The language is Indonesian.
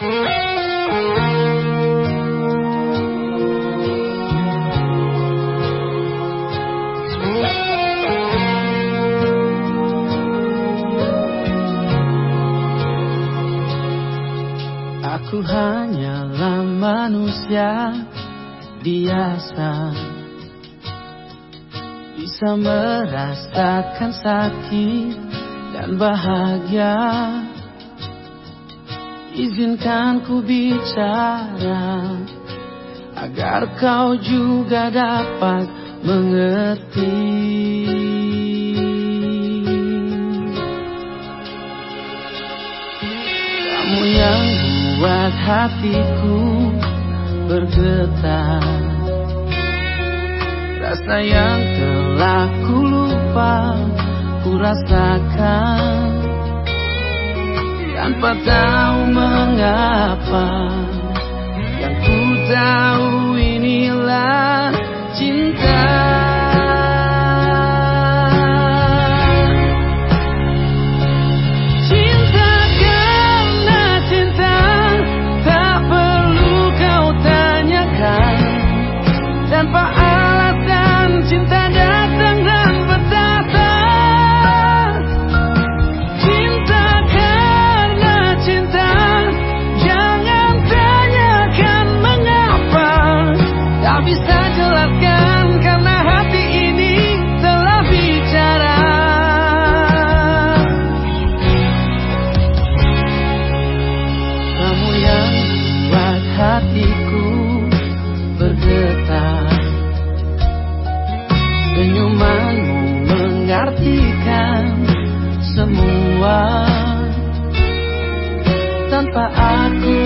Aku hanyalah manusia biasa. Bisa merasakan sakit dan bahagia Izinkan ku bicara Agar kau juga dapat mengerti. Kamu yang membuat hatiku bergetar. Rasa yang telah ku lupa ku rasakan Tanpa tahu mengapa Tanpa aku